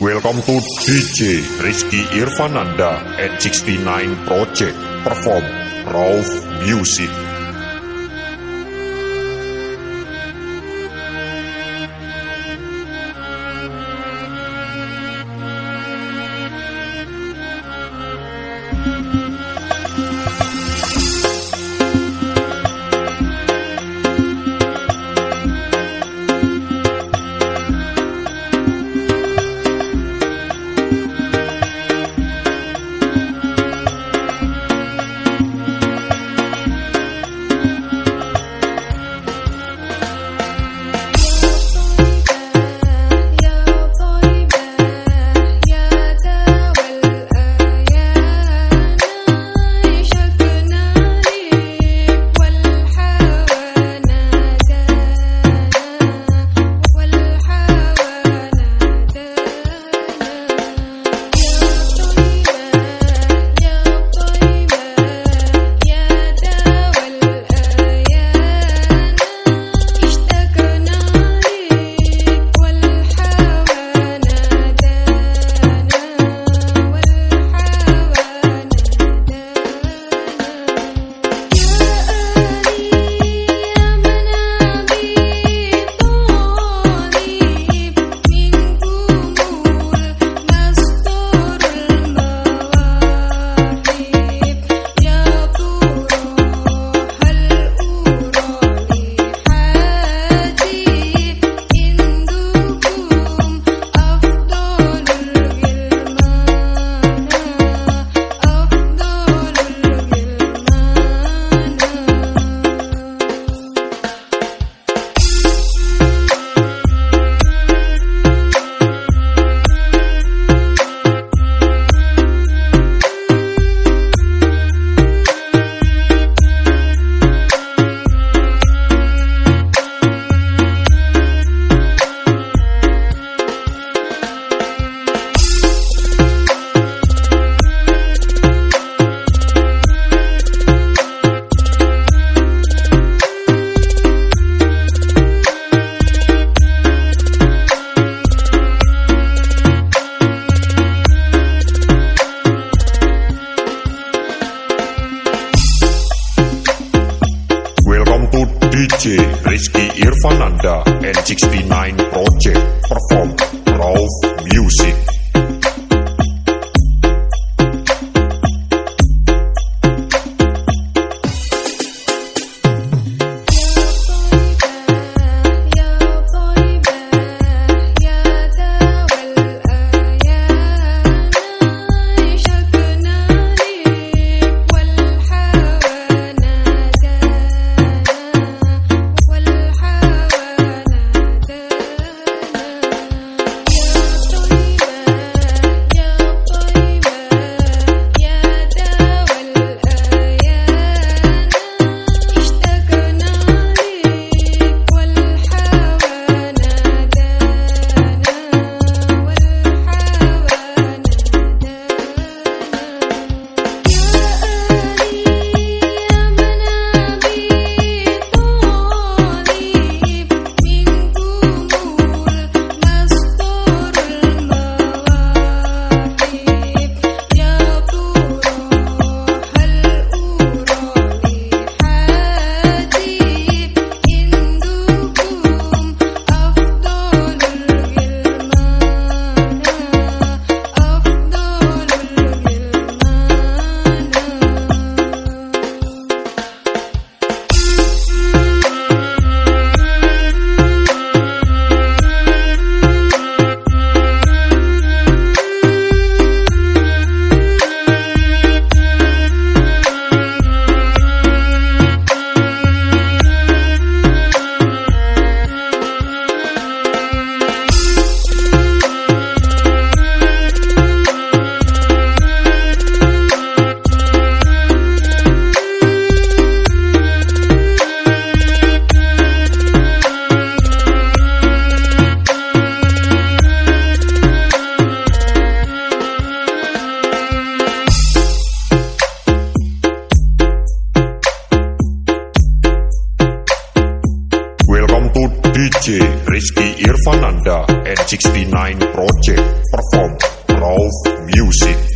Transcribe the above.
Welcome to DJ Rizky Irfananda at 69 Project perform Raw Music. DJ Rizky Irfananda and 69 Project perform Raw Music. Anda N69 Project Perform Raw Music.